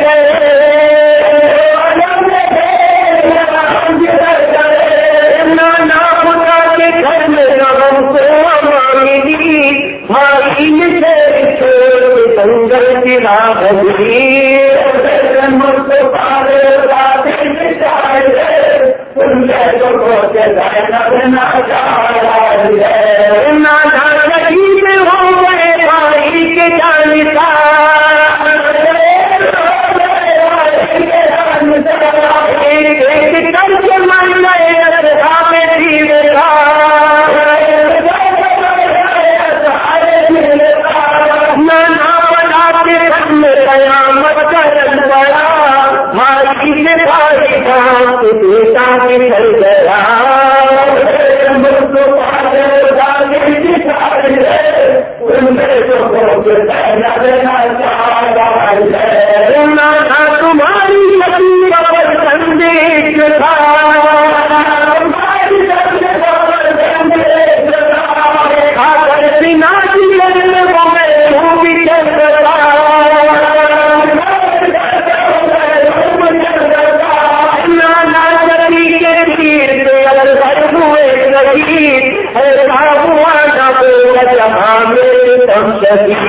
کر کہ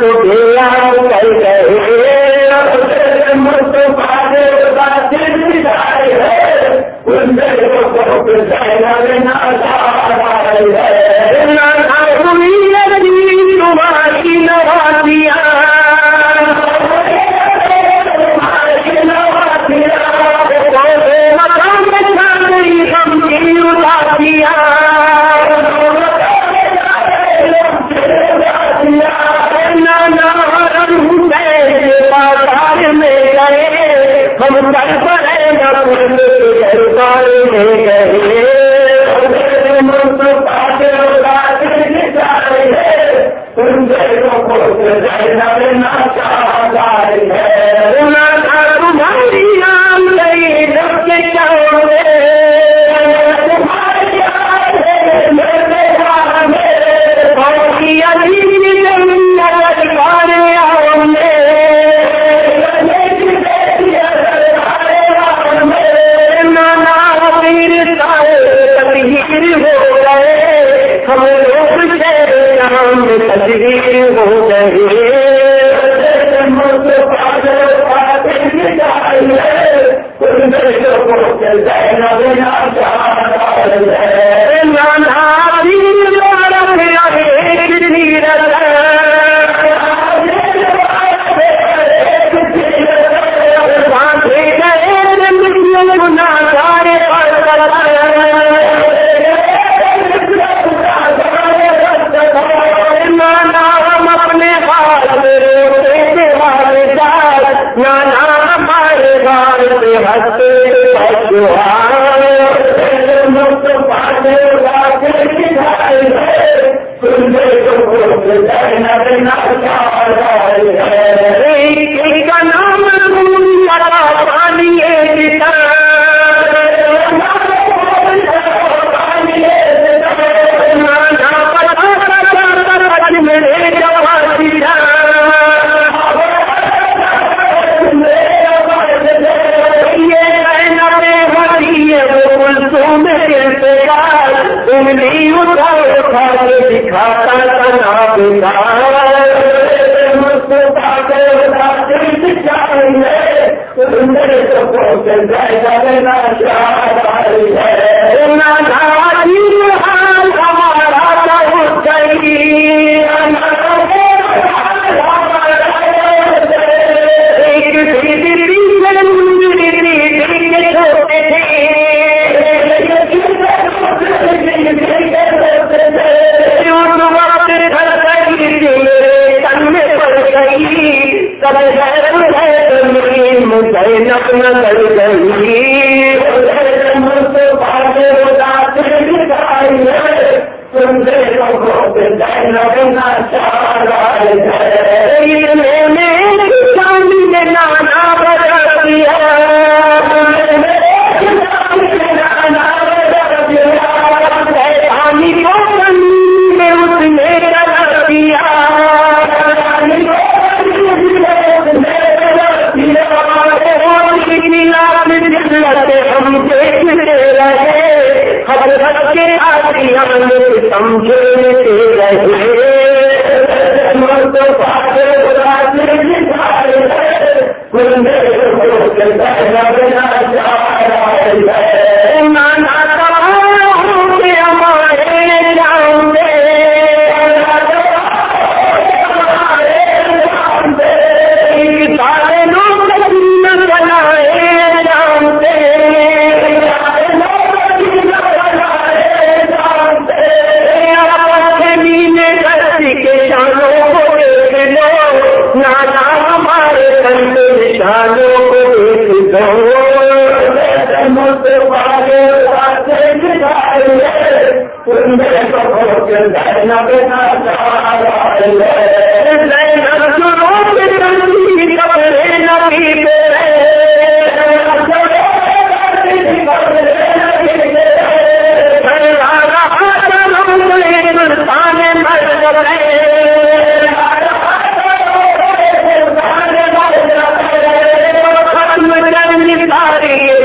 کو دیا کر ہم کو جائے نہ چاہتا ہے ایسی نہ ہے۔ اندر سب کو چل جائے گا لینا شہادت مرد ساری